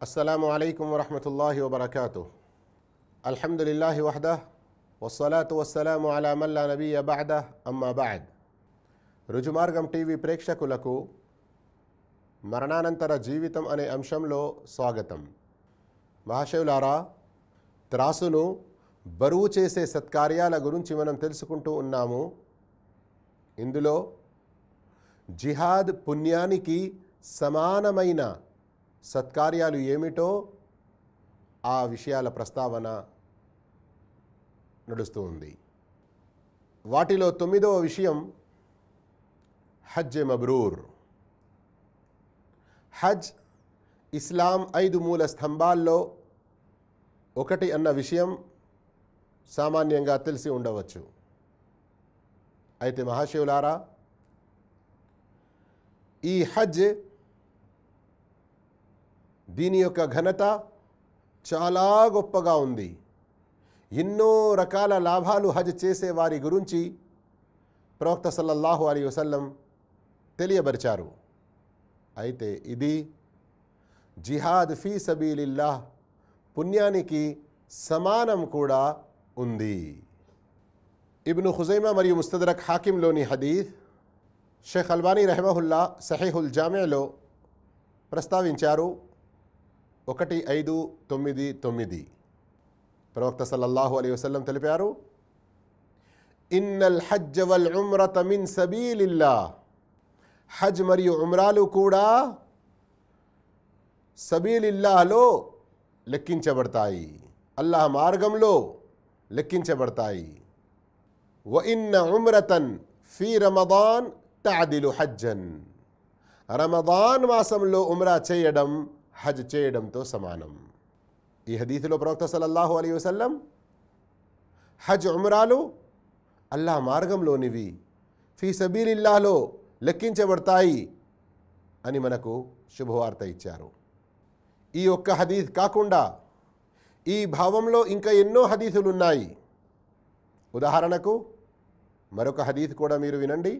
السلام عليكم ورحمة الله وبركاته الحمد لله وحده والصلاة والسلام على من لا نبي بعده أما بعد రుజుమార్గం TV ప్రేక్షకులకు మరణానంతర జీవితం అనే అంశంలో స్వాగతం మహాశివులారా త్రాసును బరువు చేసే సత్కార్యాల గురించి మనం తెలుసుకుంటూ ఉన్నాము ఇందులో జిహాద్ పుణ్యానికి సమానమైన సత్కార్యాలు ఏమిటో ఆ విషయాల ప్రస్తావన నడుస్తూ ఉంది. వాటిలో తొమ్మిదవ విషయం హజ్ మబ్రూర్. హజ్ ఇస్లాం ఐదు మూల స్తంభాల్లో ఒకటి అన్న విషయం సామాన్యంగా తెలిసి ఉండవచ్చు. అయితే మహాశివులారా ఈ హజ్ దీని యొక్క ఘనత చాలా గొప్పగా ఉంది. ఎన్నో రకాల లాభాలు హజ్ చేసే వారి గురించి ప్రవక్త సల్లల్లాహు అలీ వసల్లం తెలియబరిచారు. అయితే ఇది జిహాద్ ఫీ సబీలిల్లాహ్ పుణ్యానికి సమానం కూడా ఉంది. ఇబ్ను హుజైమా మరియు ముస్తదరక్ హాకింలోని హదీద్ షేఖ్ అల్బానీ రెహమహుల్లా సహీహుల్ జామేలో ప్రస్తావించారు. ఒకటి ఐదు తొమ్మిది తొమ్మిది. ప్రవక్త సల్లల్లాహు అలీ వసల్లం తెలిపారు ఇన్నల్ హజ్జ వల్ ఉమ్రత మిన్ సబీలిల్లా హజ్ మరియు ఉమ్రాలు కూడా సబీలిల్లాహలో లెక్కించబడతాయి. అల్లాహ్ మార్గంలో లెక్కించబడతాయి. వ ఇన్న ఉమ్రతన్ ఫీ రమదాన్ తాదిలు హజ్జన్. రమదాన్ మాసంలో ఉమ్రా చేయడం హజ్ చేయడంతో సమానం. ఈ హదీతులో ప్రవక్త సలల్లాహు అలీ వసల్లం హజ్ ఉమరాలు అల్లాహ్ మార్గంలోనివి ఫీ సబీలిల్లాలో లెక్కించబడతాయి అని మనకు శుభవార్త ఇచ్చారు. ఈ ఒక్క హదీద్ కాకుండా ఈ భావంలో ఇంకా ఎన్నో హదీసులున్నాయి. ఉదాహరణకు మరొక హదీద్ కూడా మీరు వినండి.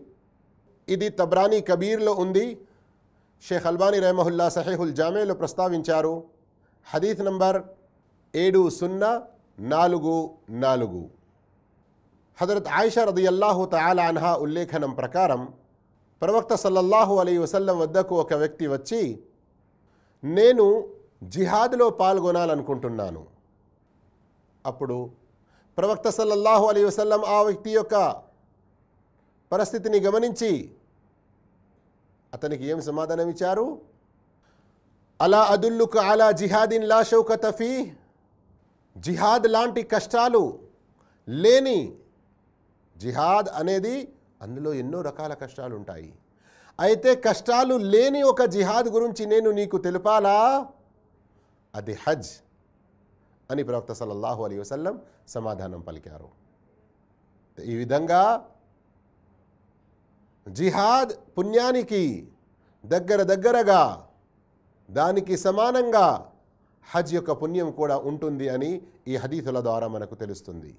ఇది తబ్రానీ కబీర్లో ఉంది. షేఖ్ అల్బానీ రెహమహుల్లా సహేహుల్ జామేలో ప్రస్తావించారు. హదీత్ నంబర్ ఏడు సున్నా నాలుగు నాలుగు. హజరత్ ఆయిషా రదియల్లాహు తయాలా అన్హా ఉల్లేఖనం ప్రకారం ప్రవక్త సల్లల్లాహు అలీ వసల్లం వద్దకు ఒక వ్యక్తి వచ్చి నేను జిహాద్లో పాల్గొనాలనుకుంటున్నాను. అప్పుడు ప్రవక్త సల్లల్లాహు అలీ వసల్లం ఆ వ్యక్తి యొక్క పరిస్థితిని గమనించి అతనికి ఏం సమాధానం ఇచ్చారు అలా అదుల్లుకు అలా జిహాదిన్ లా షౌకతఫీ జిహాద్ లాంటి కష్టాలు లేని జిహాద్ అనేది అందులో ఎన్నో రకాల కష్టాలు ఉంటాయి అయితే కష్టాలు లేని ఒక జిహాద్ గురించి నేను నీకు తెలుపాలా? అది హజ్ అని ప్రవక్త సల్లల్లాహు అలీ వసల్లం సమాధానం పలికారు. ఈ విధంగా జిహాద్ పుణ్యానికి దగ్గర దగ్గరగా దానికి సమానంగా హజ్ యొక్క పుణ్యం కూడా ఉంటుంది అని ఈ హదీసుల ద్వారా మనకు తెలుస్తుంది.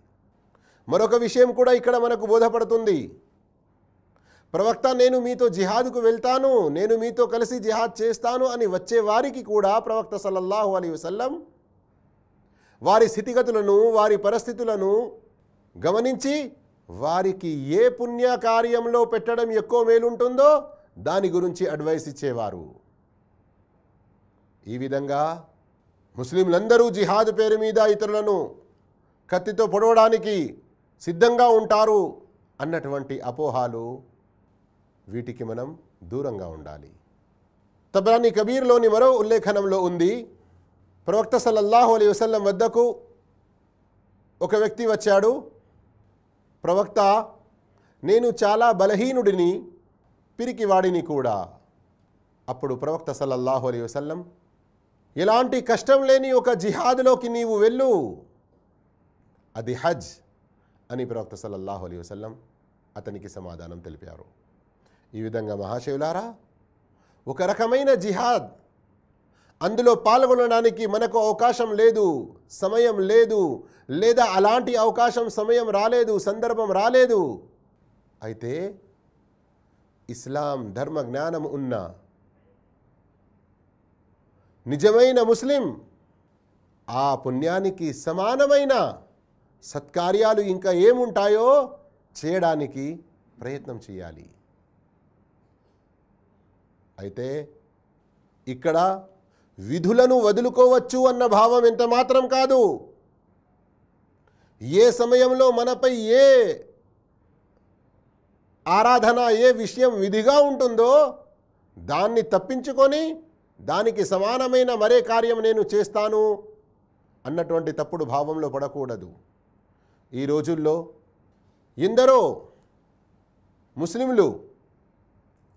మరొక విషయం కూడా ఇక్కడ మనకు బోధపడుతుంది. ప్రవక్త నేను మీతో జిహాద్కు వెళ్తాను నేను మీతో కలిసి జిహాద్ చేస్తాను అని వచ్చే వారికి కూడా ప్రవక్త సల్లల్లాహు అలీ వసల్లం వారి స్థితిగతులను వారి పరిస్థితులను గమనించి వారికి ఏ పుణ్య కార్యంలో పెట్టడం ఎక్కువ మేలుంటుందో దాని గురించి అడ్వైస్ ఇచ్చేవారు. ఈ విధంగా ముస్లింలందరూ జిహాద్ పేరు మీద ఇతరులను కత్తితో పొడవడానికి సిద్ధంగా ఉంటారు అన్నటువంటి అపోహాలు వీటికి మనం దూరంగా ఉండాలి. తబ్రాని కబీర్లోని మరో ఉల్లేఖనంలో ఉంది ప్రవక్త సల్లల్లాహు అలీ వసల్లం వద్దకు ఒక వ్యక్తి వచ్చాడు ప్రవక్త నేను చాలా బలహీనుడిని పిరికివాడిని కూడా. అప్పుడు ప్రవక్త సల్లల్లాహు అలీ వసల్లం ఎలాంటి కష్టం లేని ఒక జిహాద్లోకి నీవు వెళ్ళు. అది హజ్ అని ప్రవక్త సల్లల్లాహు అలీ వసల్లం అతనికి సమాధానం తెలిపారు. ఈ విధంగా మహాశివులారా ఒక రకమైన జిహాద్ అందులో పాల్గొనడానికి మనకు అవకాశం లేదు సమయం లేదు లేదా అలాంటి అవకాశం సమయం రాలేదు సందర్భం రాలేదు. అయితే ఇస్లాం ధర్మ జ్ఞానం ఉన్న నిజమైన ముస్లిం ఆ పుణ్యానికి సమానమైన సత్కార్యాలు ఇంకా ఏముంటాయో చేయడానికి ప్రయత్నం చేయాలి. అయితే ఇక్కడ విధులను వదులుకోవచ్చు అన్న భావం ఎంత మాత్రం కాదు. ఏ సమయంలో మనపై ఏ ఆరాధన ఏ విషయం విధిగా ఉంటుందో దాన్ని తప్పించుకొని దానికి సమానమైన మరే కార్యం నేను చేస్తాను అన్నటువంటి తప్పుడు భావంలో పడకూడదు. ఈ రోజుల్లో ఎందరో ముస్లింలు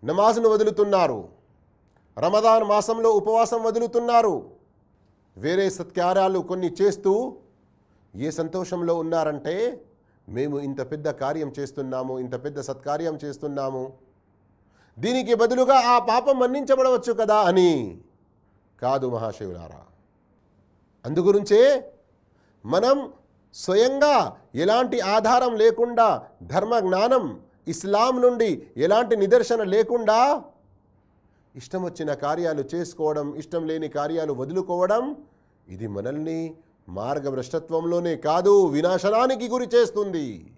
నమాజ్ను వదులుతున్నారు. రమదాన్ మాసంలో ఉపవాసం వదులుతున్నారు. వేరే సత్కార్యాలు కొన్ని చేస్తూ ఏ సంతోషంలో ఉన్నారంటే మేము ఇంత పెద్ద కార్యం చేస్తున్నాము ఇంత పెద్ద సత్కార్యం చేస్తున్నాము. దీనికి బదులుగా ఆ పాపం మన్నించబడవచ్చు కదా అని. కాదు మహాశివులారా. అందుగురించే మనం స్వయంగా ఎలాంటి ఆధారం లేకుండా ధర్మ జ్ఞానం ఇస్లాం నుండి ఎలాంటి నిదర్శన లేకుండా ఇష్టం వచ్చిన కార్యాలు చేసుకోవడం ఇష్టం లేని కార్యాలు వదులుకోవడం ఇది మనల్ని మార్గభ్రష్టత్వంలోనే కాదు వినాశనానికి గురి చేస్తుంది.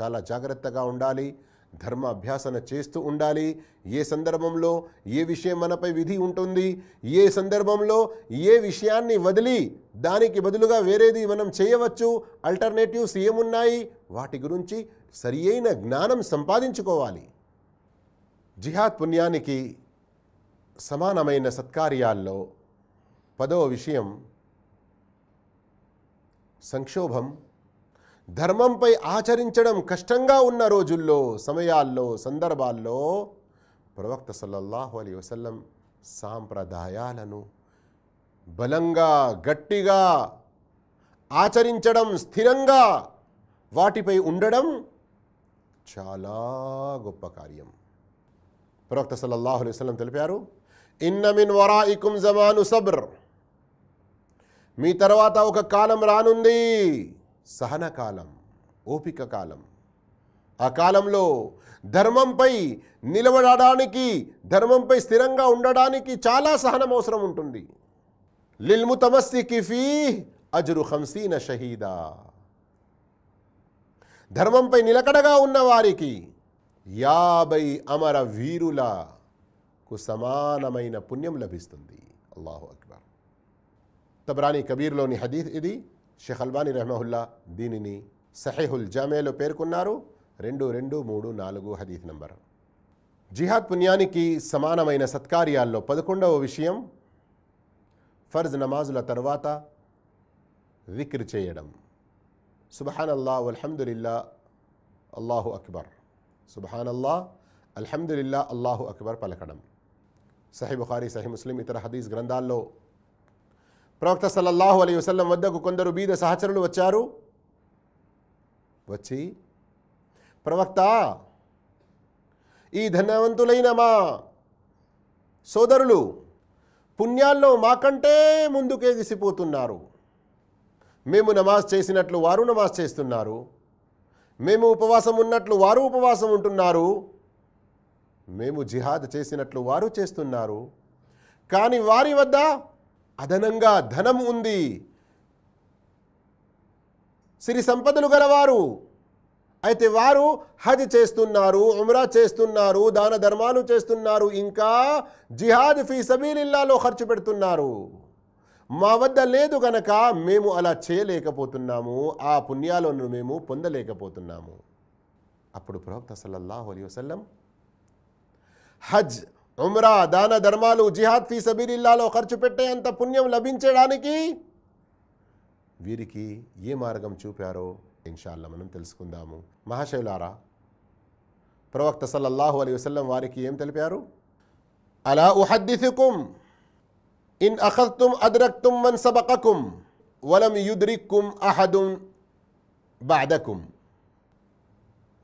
చాలా జాగ్రత్తగా ఉండాలి ధర్మ అభ్యాసన చేస్తూ ఉండాలి. ఏ సందర్భంలో ఏ విషయం మనపై విధి ఉంటుంది ఏ సందర్భంలో ఏ విషయాన్ని వదిలి దానికి బదులుగా వేరేది మనం చేయవచ్చు అల్టర్నేటివ్స్ ఏమున్నాయి వాటి గురించి సరి అయిన జ్ఞానం సంపాదించుకోవాలి. జిహాద్ పుణ్యానికి సమానమైన సత్కార్యాల్లో పదో విషయం సంక్షోభం. ధర్మంపై ఆచరించడం కష్టంగా ఉన్న రోజుల్లో సమయాల్లో సందర్భాల్లో ప్రవక్త సల్లల్లాహు అలీ వసల్లం సాంప్రదాయాలను బలంగా గట్టిగా ఆచరించడం స్థిరంగా వాటిపై ఉండడం చాలా గొప్ప కార్యం. ప్రవక్త సల్లల్లాహు అలైహి తెలిపారు ఇన్న మిన్ వరాయికుం జమాను సబ్ర్. మీ తర్వాత ఒక కాలం రానుంది. సహన కాలం ఓపిక కాలం. ఆ కాలంలో ధర్మంపై నిలబడడానికి ధర్మంపై స్థిరంగా ఉండడానికి చాలా సహనం అవసరం ఉంటుంది. లిల్ము తమస్సి కిఫీ అజరు హంసీన షహీదా. ధర్మంపై నిలకడగా ఉన్న వారికి యాభై అమర వీరులకు సమానమైన పుణ్యం లభిస్తుంది. అల్లాహు తబ్రానీ కబీర్లోని హదీత్ ఇది. షేఖ్ అల్బానీ రెహమహుల్లా దీనిని సహేహుల్ జామేలో పేర్కొన్నారు. రెండు రెండు మూడు నాలుగు హదీత్ నంబర్. జిహాద్ పుణ్యానికి సమానమైన సత్కార్యాల్లో పదకొండవ విషయం ఫర్జ్ నమాజుల తర్వాత విక్ర్ చేయడం. సుబహాన్ అల్లా అల్హమ్దుల్లా అల్లాహు అక్బర్. సుబహాన్ అల్లా అల్హమ్దుల్లా అల్లాహు అక్బర్ పలకడం. సహీ బుఖారీ సహీ ముస్లిం ఇతర హదీస్ గ్రంథాల్లో ప్రవక్త సల్లల్లాహు అలీ వసల్లం వద్దకు కొందరు బీద సహచరులు వచ్చారు. వచ్చి ప్రవక్త ఈ ధనవంతులైన మా సోదరులు పుణ్యాల్లో మాకంటే ముందుకేగిసిపోతున్నారు మేము నమాజ్ చేసినట్లు వారు నమాజ్ చేస్తున్నారు. మేము ఉపవాసం ఉన్నట్లు వారు ఉపవాసం ఉంటున్నారు. మేము జిహాద్ చేసినట్లు వారు చేస్తున్నారు. కానీ వారి వద్ద అదనంగా ధనం ఉంది. సిరి సంపదలు గలవారు. అయితే వారు హజ్ చేస్తున్నారు ఉమ్రా చేస్తున్నారు దాన ధర్మాలు చేస్తున్నారు ఇంకా జిహాద్ ఫీ సబీలిల్లాలో ఖర్చు పెడుతున్నారు. మా వద్ద లేదు గనక మేము అలా చేయలేకపోతున్నాము ఆ పుణ్యాలను మేము పొందలేకపోతున్నాము. అప్పుడు ప్రవక్త సల్లల్లాహు అలీ వసల్లం హజ్ عمرہ دانا درمالو جہاد في سبيل الله لو خرچ پٹے انتا پنیم لبین چڑھانے کی ویری کی یہ مارگم چو پیارو انشاءاللہ منم تلسکن دامو مہا شیل آرہ پروقت صلی اللہ علیہ وسلم واری کی ایم تل پیارو الا احدثكم ان اخذتم ادرکتم من سبقكم ولم يدرككم احد بعدكم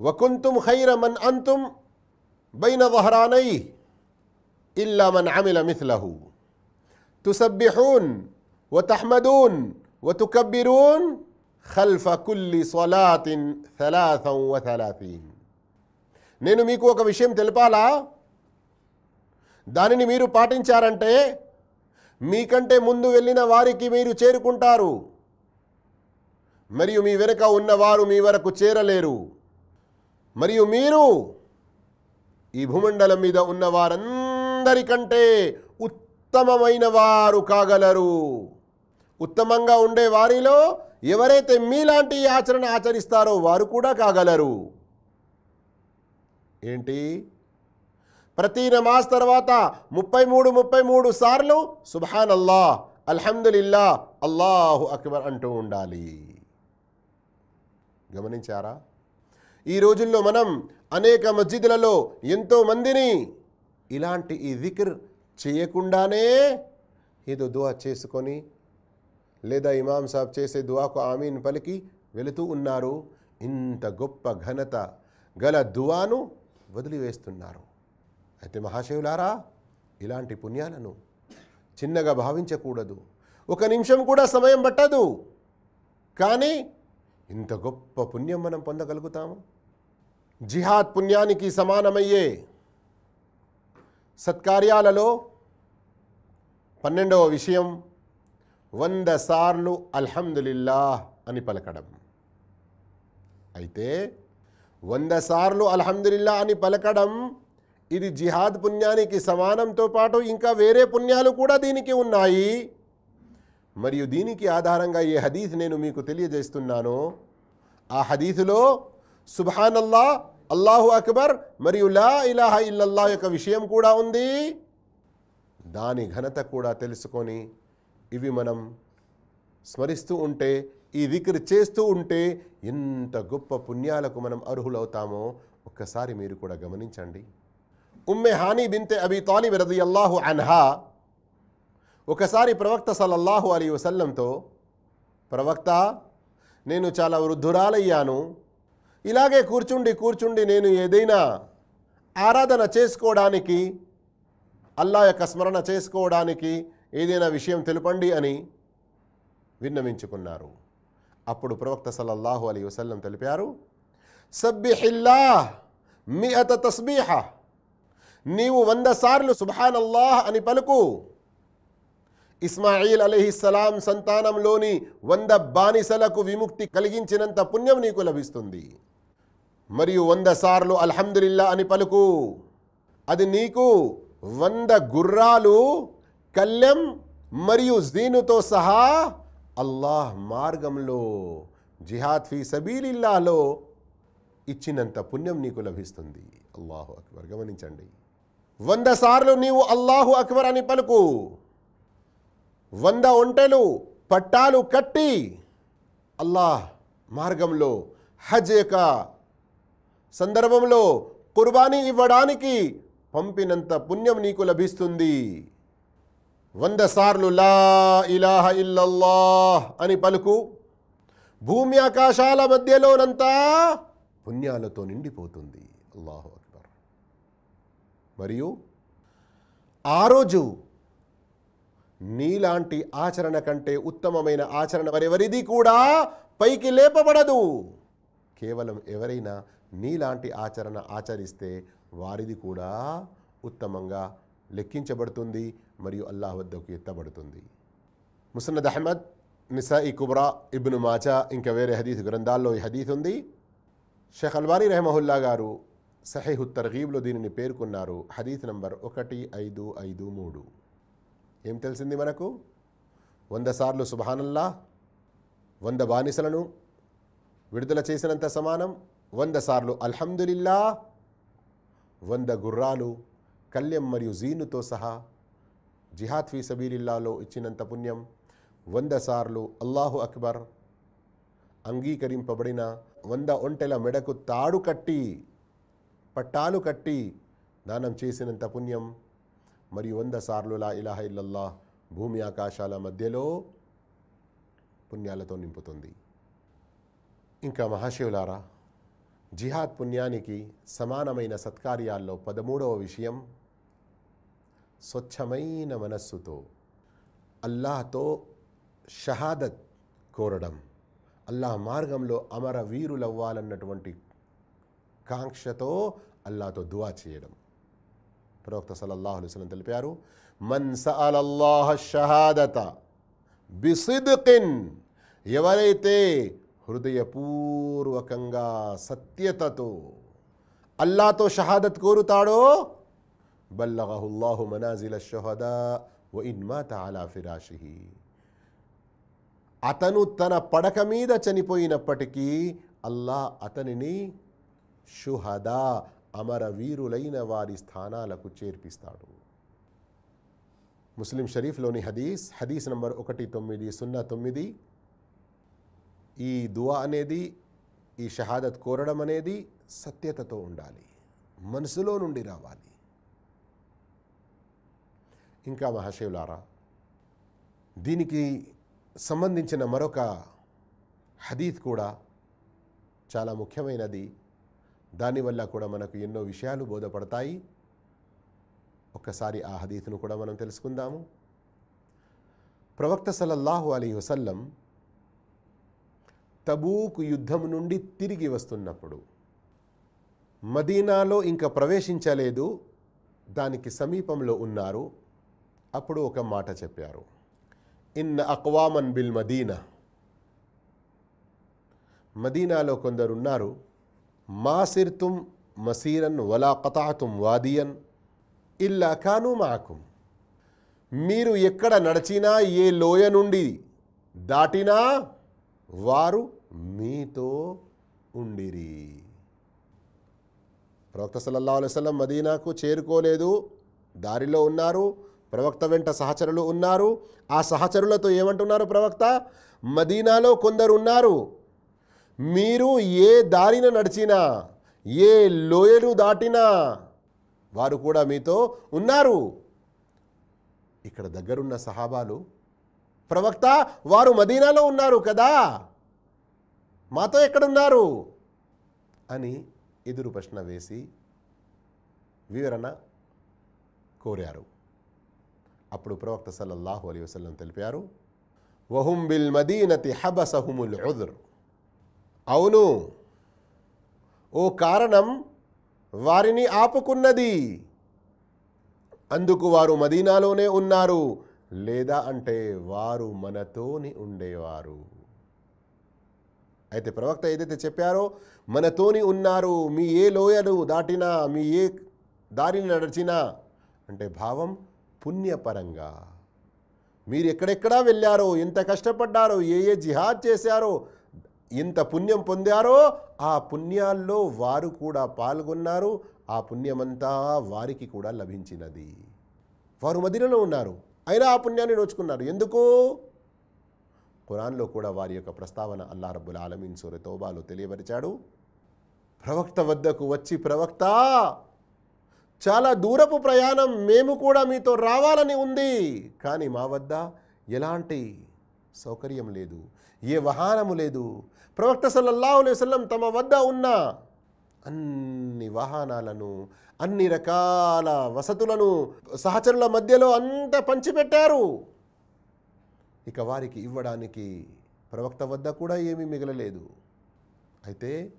وكنتم خير من أنتم بين ظهرانيه ఇల్లామన్ అమిల మిథ్లహు తుసబ్బిహూన్ వతహ్మదూన్ వతుకబ్బిరూన్ ఖల్ఫ కుల్లి సొలాతిన్ సలాసం వసలాతీన్ నేను మీకు ఒక విషయం తెలిపాలా? దానిని మీరు పాటించారంటే మీకంటే ముందు వెళ్ళిన వారికి మీరు చేరుకుంటారు. మరియు మీ వెనుక ఉన్నవారు మీ వరకు చేరలేరు. మరియు మీరు ఈ భూమండలం మీద ఉన్నవారంతా అందరికంటే ఉత్తమమైన వారు కాగలరు. ఉత్తమంగా ఉండే వారిలో ఎవరైతే మీలాంటి ఆచరణ ఆచరిస్తారో వారు కూడా కాగలరు. ఏంటి? ప్రతి నమాజ్ తర్వాత ముప్పై మూడు ముప్పై మూడు సార్లు సుభాన్ అల్లా అల్హమ్దులిల్లా అల్లాహు అక్బర్ అంటూ ఉండాలి. గమనించారా? ఈ రోజుల్లో మనం అనేక మస్జిద్లలో ఎంతో మందిని ఇలాంటి ఈ దిక్ర్ చేయకుండానే ఏదో దువా చేసుకొని లేదా ఇమాం సాబ్ చేసే దువాకు ఆమీన్ పలికి వెళుతూ ఉన్నారు. ఇంత గొప్ప ఘనత గల దువాను వదిలివేస్తున్నారు. అయితే మహాశివులారా ఇలాంటి పుణ్యాలను చిన్నగా భావించకూడదు. ఒక నిమిషం కూడా సమయం పట్టదు. కానీ ఇంత గొప్ప పుణ్యం మనం పొందగలుగుతాము? జిహాద్ పుణ్యానికి సమానమయ్యే సత్కార్యాలలో పన్నెండవ విషయం వంద సార్లు అల్హమ్దులిల్లా అని పలకడం. అయితే వంద సార్లు అల్హమ్దులిల్లా అని పలకడం ఇది జిహాద్ పుణ్యానికి సమానంతో పాటు ఇంకా వేరే పుణ్యాలు కూడా దీనికి ఉన్నాయి. మరియు దీనికి ఆధారంగా ఏ హదీస్ నేను మీకు తెలియజేస్తున్నాను. ఆ హదీసులో సుభానల్లా అల్లాహు అక్బర్ మరియు లా ఇలాహ ఇల్లల్లా యొక్క విషయం కూడా ఉంది. దాని ఘనత కూడా తెలుసుకొని ఇవి మనం స్మరిస్తూ ఉంటే ఈ విక్రి చేస్తూ ఉంటే ఎంత గొప్ప పుణ్యాలకు మనం అర్హులవుతామో ఒక్కసారి మీరు కూడా గమనించండి. ఉమ్మె హానీ బింతే అబీ తాలిబ్ రది అల్లాహు అన్హా. ఒకసారి ప్రవక్త సల్లల్లాహు అలీ వసల్లంతో ప్రవక్త నేను చాలా వృద్ధురాలయ్యాను. ఇలాగే కూర్చుండి కూర్చుండి నేను ఏదైనా ఆరాధన చేసుకోవడానికి అల్లా యొక్క స్మరణ చేసుకోవడానికి ఏదైనా విషయం తెలుపండి అని విన్నవించుకున్నారు. అప్పుడు ప్రవక్త సల్లల్లాహు అలీ వసల్లం తెలిపారు సబ్బిహిల్లా మిఅత తస్బీహ. నీవు వంద సార్లు సుభానల్లాహ్ అల్లాహ్ అని పలుకు. ఇస్మాయిల్ అలీహిస్సలాం సంతానంలోని వంద బానిసలకు విముక్తి కలిగించినంత పుణ్యం నీకు లభిస్తుంది. మరియు వంద సార్లు అల్హమ్దులిల్లా అని పలుకు. అది నీకు వంద గుర్రాలు కళ్యం మరియు జీనుతో సహా అల్లాహ్ మార్గంలో జిహాద్ ఫీ సబీలిల్లాలో ఇచ్చినంత పుణ్యం నీకు లభిస్తుంది. అల్లాహు అక్బర్ గమనించండి. వంద సార్లు నీవు అల్లాహు అక్బర్ అని పలుకు. వంద ఒంటెలు పట్టాలు కట్టి అల్లాహ్ మార్గంలో హజ్ యొక్క సందర్భంలో కుర్బానీ ఇవ్వడానికి పంపినంత పుణ్యం నీకు లభిస్తుంది. వంద సార్లు లా ఇలాహ ఇల్లల్లాహ్ అని పలుకు భూమి ఆకాశాల మధ్యలోనంతా పుణ్యాలతో నిండిపోతుంది. అల్లాహు అక్బర్. మరియు ఆ రోజు నీలాంటి ఆచరణ కంటే ఉత్తమమైన ఆచరణ మరెవరిది కూడా పైకి లేపబడదు. కేవలం ఎవరైనా నీలాంటి ఆచరణ ఆచరిస్తే వారిది కూడా ఉత్తమంగా లెక్కించబడుతుంది మరియు అల్లాహ్ వద్దకు ఎత్తబడుతుంది. ముసన్నద్ అహ్మద్ నిసా ఇ కుబ్రా ఇబ్ను మాచా ఇంకా వేరే హదీస్ గ్రంథాల్లో ఈ హదీస్ ఉంది. షేఖ్ అల్వానీ రెహమహుల్లా గారు సహీహు తర్గీబ్లో దీనిని పేర్కొన్నారు. హదీస్ నంబర్ ఒకటి ఐదు ఐదు మూడు. ఏం తెలిసింది మనకు? వంద సార్లు సుబహానల్లా వంద బానిసలను విడుదల చేసినంత సమానం వంద సార్లు. అల్హమ్దులిల్లా వంద గుర్రాలు కళ్యం మరియు జీనుతో సహా జిహాద్ ఫీ సబీలిల్లాలో ఇచ్చినంత పుణ్యం వంద సార్లు అల్లాహు అక్బర్ అంగీకరింపబడిన వంద ఒంటెల మెడకు తాడు కట్టి పట్టాలు కట్టి దానం చేసినంత పుణ్యం మరియు వంద సార్లు లా ఇలాహ ఇల్లల్లా భూమి ఆకాశాల మధ్యలో పుణ్యాలతో నింపుతుంది. ఇంకా మహాశివులారా జిహాద్ పుణ్యానికి సమానమైన సత్కార్యాల్లో పదమూడవ విషయం స్వచ్ఛమైన మనస్సుతో అల్లాహతో షహాదత్ కోరడం. అల్లాహ్ మార్గంలో అమర వీరులవ్వాలన్నటువంటి కాంక్షతో అల్లాతో దువా చేయడం. ప్రవక్త సలల్లాహు అలైహి తెలిపారు మన్ సఅలల్లాహ షహాదత బిసిద్కిన్ ఎవరైతే హృదయపూర్వకంగా సత్యతతో అల్లాతో షహాదత్ కోరుతాడో బల్లహుల్లాహు మనాజిల షుహదా ఓ ఇన్మా తాలా ఫిరాషిహి. అతను తన పడక మీద చనిపోయినప్పటికీ అల్లా అతనిని షుహదా అమరవీరులైన వారి స్థానాలకు చేర్పిస్తాడు. ముస్లిం షరీఫ్లోని హదీస్ హదీస్ నంబర్ ఒకటి తొమ్మిది సున్నా తొమ్మిది. ఈ దువా అనేది ఈ షహాదత్ కోరడం అనేది సత్యతతో ఉండాలి. మనసులో నుండి రావాలి. ఇంకా మహాశివులారా దీనికి సంబంధించిన మరొక హదీత్ కూడా చాలా ముఖ్యమైనది. దానివల్ల కూడా మనకు ఎన్నో విషయాలు బోధపడతాయి. ఒక్కసారి ఆ హదీత్ను కూడా మనం తెలుసుకుందాము. ప్రవక్త సల్లల్లాహు అలీ వసల్లం తబూకు యుద్ధం నుండి తిరిగి వస్తున్నప్పుడు. మదీనాలో ఇంకా ప్రవేశించలేదు. దానికి సమీపంలో ఉన్నారు. అప్పుడు ఒక మాట చెప్పారు. ఇన్ అక్వామన్ బిల్ మదీనా. మదీనాలో కొందరున్నారు. మాసిర్తుం మసీరన్ వలా కతాతుం వాదియన్ ఇల్లా కాను మాకుం. మీరు ఎక్కడ నడిచినా ఏ లోయ నుండి దాటినా వారు మీతో ఉండిరి. ప్రవక్త సల్లల్లా అలైవలం మదీనాకు చేరుకోలేదు. దారిలో ఉన్నారు. ప్రవక్త వెంట సహచరులు ఉన్నారు. ఆ సహచరులతో ఏమంటున్నారు ప్రవక్త? మదీనాలో కొందరు ఉన్నారు. మీరు ఏ దారిన నడిచినా ఏ లోయలు దాటినా వారు కూడా మీతో ఉన్నారు. ఇక్కడ దగ్గరున్న సహాబాలు ప్రవక్త వారు మదీనాలో ఉన్నారు కదా? మాతో ఎక్కడున్నారు? అని ఎదురు ప్రశ్న వేసి వివరణ కోరారు. అప్పుడు ప్రవక్త సల్లల్లాహు అలీ వసలం తెలిపారు వహుం బిల్ మదీనతి హబసహుముల్ ఉదర్. అవును ఓ కారణం వారిని ఆపుకున్నది. అందుకు వారు మదీనాలోనే ఉన్నారు లేదా అంటే వారు మనతోని ఉండేవారు. అయితే ప్రవక్త ఏదైతే చెప్పారో మనతోని ఉన్నారు మీ ఏ లోయను దాటినా మీ ఏ దారిని నడిచినా అంటే భావం పుణ్యపరంగా. మీరు ఎక్కడెక్కడా వెళ్ళారో ఎంత కష్టపడ్డారో ఏ ఏ జిహాద్ చేశారో ఎంత పుణ్యం పొందారో ఆ పుణ్యాల్లో వారు కూడా పాల్గొన్నారు ఆ పుణ్యమంతా వారికి కూడా లభించినది. వారు మదినలో ఉన్నారు అయినా ఆ పుణ్యాన్ని నోచుకున్నారు. ఎందుకు? ఖురాన్లో కూడా వారి యొక్క ప్రస్తావన అల్లా రబ్బుల్ ఆలమీన్ సూర్య తోబాలో తెలియపరిచాడు. ప్రవక్త వద్దకు వచ్చి ప్రవక్త చాలా దూరపు ప్రయాణం మేము కూడా మీతో రావాలని ఉంది. కానీ మా వద్ద ఎలాంటి సౌకర్యం లేదు ఏ వాహనము లేదు. ప్రవక్త సల్లల్లాహు వసల్లం తమ వద్ద ఉన్న అన్ని వాహనాలను అన్ని రకాల వసతులను సహచరుల మధ్యలో అంతా పంచిపెట్టారు. ఇక వారికి ఇవ్వడానికి ప్రవక్త వద్ద కూడా ఏమీ మిగలలేదు. అయితే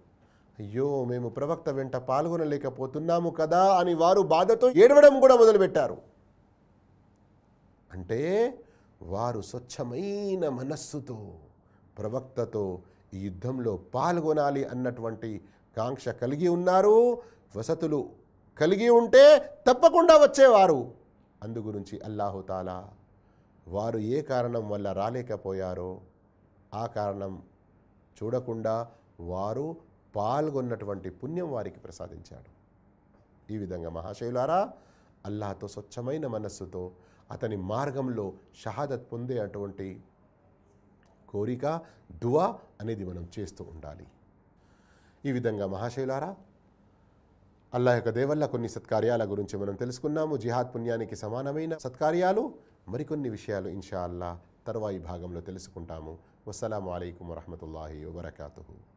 అయ్యో మేము ప్రవక్త వెంట పాల్గొనలేకపోతున్నాము కదా అని వారు బాధతో ఏడవడం కూడా మొదలుపెట్టారు. అంటే వారు స్వచ్ఛమైన మనస్సుతో ప్రవక్తతో ఈ యుద్ధంలో పాల్గొనాలి అన్నటువంటి కాంక్ష కలిగి ఉన్నారు. వసతులు కలిగి ఉంటే తప్పకుండా వచ్చేవారు. అందు గురించి అల్లాహుతాలా వారు ఏ కారణం వల్ల రాలేకపోయారో ఆ కారణం చూడకుండా వారు పాల్గొన్నటువంటి పుణ్యం వారికి ప్రసాదించాడు. ఈ విధంగా మహాశైలారా అల్లాహతో స్వచ్ఛమైన మనస్సుతో అతని మార్గంలో షహాదత్ పొందే అటువంటి కోరిక దువా అనేది మనం చేస్తూ ఉండాలి. ఈ విధంగా మహాశైలారా అల్లా యొక్క దేవల్ల కొన్ని సత్కార్యాల గురించి మనం తెలుసుకున్నాము. జిహాద్ పుణ్యానికి సమానమైన సత్కార్యాలు మరికొన్ని విషయాలు ఇన్షా అల్లా తర్వాయి భాగంలో తెలుసుకుంటాము. వస్సలాము అలైకుం వరహమతుల్లాహి వబర్కాతుహు.